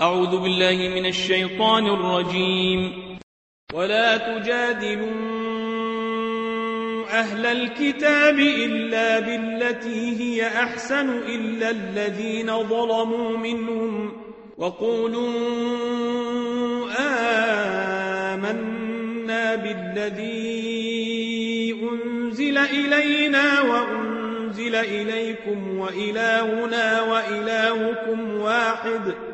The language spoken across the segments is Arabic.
أعوذ بالله من الشيطان الرجيم. ولا تجادلوا أهل الكتاب إلا بالتي هي أحسن إلا الذين ظلموا منهم وقولوا آمنا بالذي أنزل إلينا وأنزل إليكم وإلهنا وإلهكم واحد.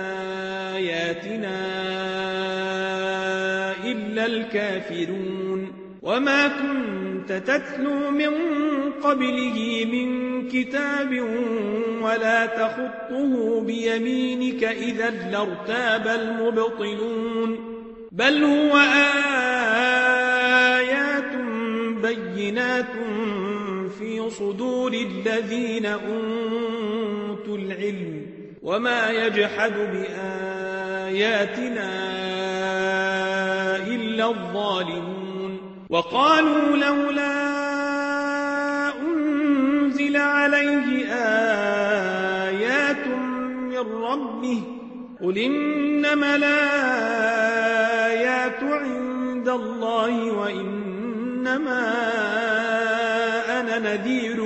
بآياتنا إلا الكافرون وما كنت تتلو من قبله من كتاب ولا تخطه بيمينك إذا لارتاب المبطلون بل هو آيات بينات في صدور الذين أوتوا العلم وما يجحد بآياتنا إلا الظالمون وقالوا لولا أنزل عليه آيات من ربه قل إنما الآيات عند الله وإنما أنا نذير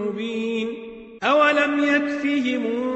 مبين أولم يكفهم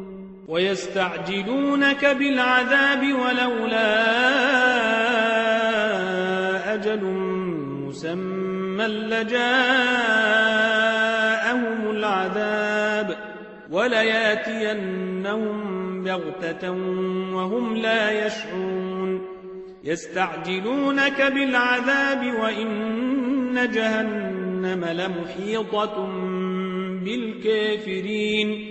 ويستعجلونك بالعذاب ولولا أجل مسمى لجاءهم العذاب ولياتينهم بغتة وهم لا يشعرون يستعجلونك بالعذاب وإن جهنم لمحيطة بالكافرين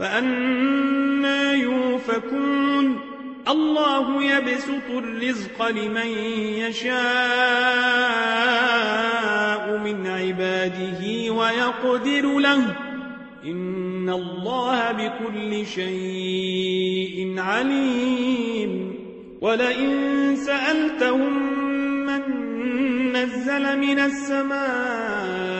فأنا يوفكون. الله يبسط الرزق لمن يشاء من عباده ويقدر له. إن الله بكل شيء عليم. ولئن سألتهم من نزل من السماء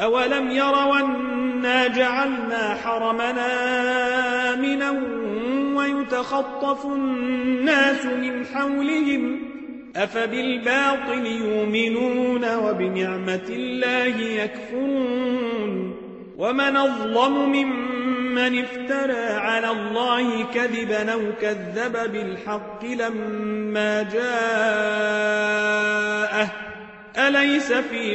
أولم يروا أنا جعلنا حرمنا آمنا ويتخطف الناس من حولهم أفبالباطل يؤمنون وبنعمة الله يكفرون ومن أظلم ممن افترى على الله كذبا أو كذب بالحق لما جاءه أليس في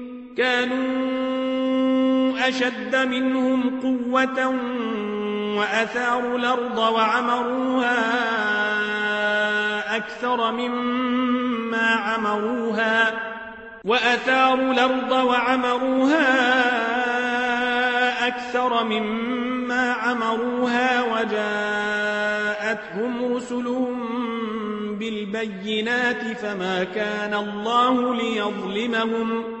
كانوا أشد منهم قوة وأثاروا الأرض وعمروها أكثر مما عمروها وأثاروا الأرض وعمروها أكثر مما عمروها وجاءتهم رسلهم بالبينات فما كان الله ليظلمهم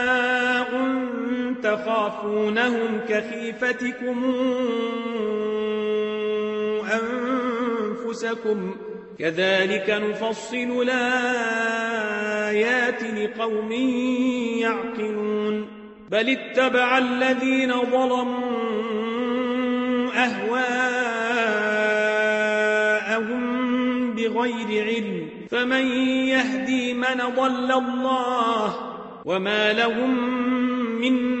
تخافونهم كخيفتكم أنفسكم. كذلك نفصل الآيات لقوم يعقلون. بل اتبع الذين ظلموا أهواءهم بغير علم. فمن يهدي من ضل الله وما لهم من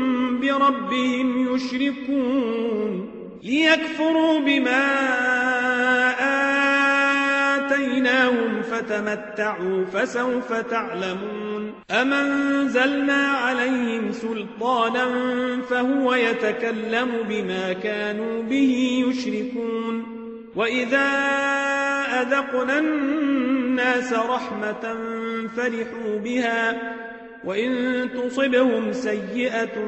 بربهم يشركون ليكفروا بما آتيناهم فتمتعوا فسوف تعلمون أم انزلنا عليهم سلطانا فهو يتكلم بما كانوا به يشركون وإذا أذقنا الناس رحمة فرحوا بها وإن تصبهم سيئة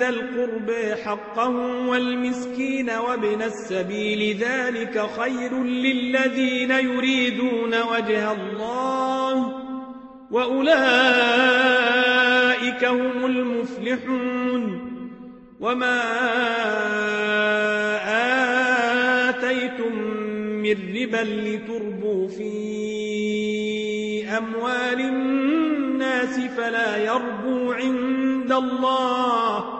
ذا القرب حقه والمسكين وابن السبيل ذلك خير للذين يريدون وجه الله وأولئك هم المفلحون وما آتيتم من ربا لتربوا في أموال الناس فلا يربو عند الله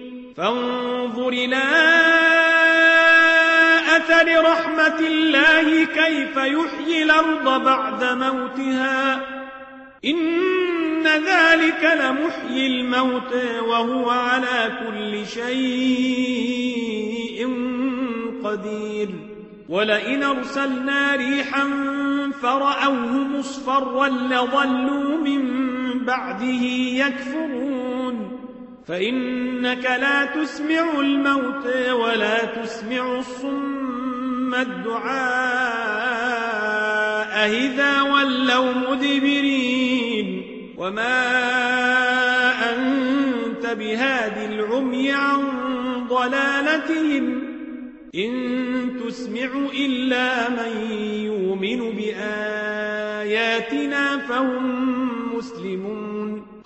فانظر إلى أثر رحمة الله كيف يحيي الأرض بعد موتها. إن ذلك لمحيي الموت وهو على كل شيء قدير. ولئن أرسلنا ريحا فرأوه مصفرا لظلوا من بعده يكفرون. فإنك لا تسمع الموت ولا تسمع الصم الدعاء إذا ولوا مدبرين. وما أنت بهاد العمي عن ضلالتهم. إن تسمع إلا من يؤمن بآياتنا فهم مسلمون.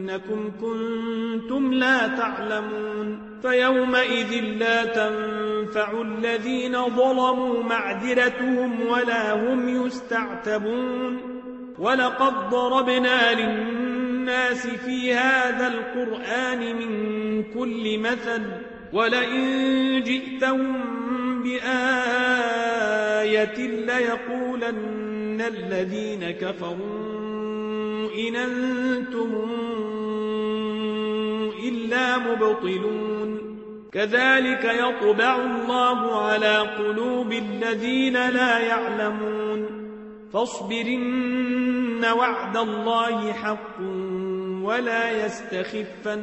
ولكنكم كنتم لا تعلمون فيومئذ لا تنفع الذين ظلموا معذرتهم ولا هم يستعتبون ولقد ضربنا للناس في هذا القرآن من كل مثل ولئن جئتهم بآية ليقولن الذين كفروا إن أنتم مبطلون. كذلك يطبع الله على قلوب الذين لا يعلمون. فاصبرن وعد الله حق ولا يستخفنك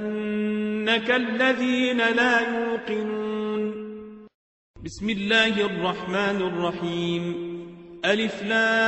الذين لا يوقنون. بسم الله الرحمن الرحيم. ألف لام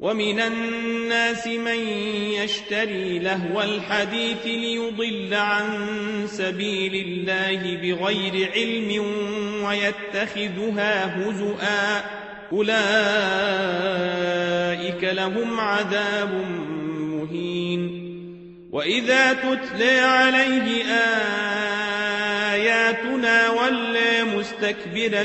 ومن الناس من يشتري لهو الحديث ليضل عن سبيل الله بغير علم ويتخذها هزؤا أولئك لهم عذاب مهين وإذا تتلى عليه آياتنا ولى مستكبرا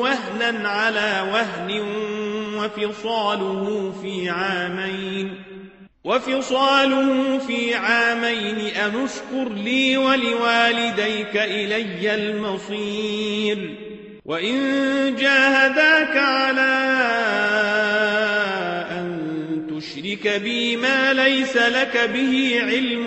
وهنا على وهن وفصاله في عامين. وفصاله في عامين أنشكر لي ولوالديك إلي المصير. وإن جاهداك على أن تشرك بي ما ليس لك به علم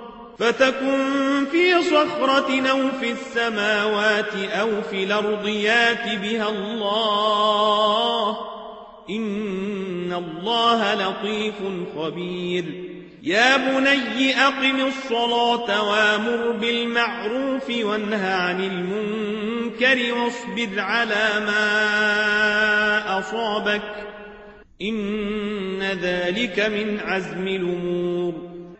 فتكن في صخرة أو في السماوات أو في الأرض يات بها الله. إن الله لطيف خبير. يا بني أقم الصلاة وأمر بالمعروف وانهى عن المنكر واصبر على ما أصابك. إن ذلك من عزم الأمور.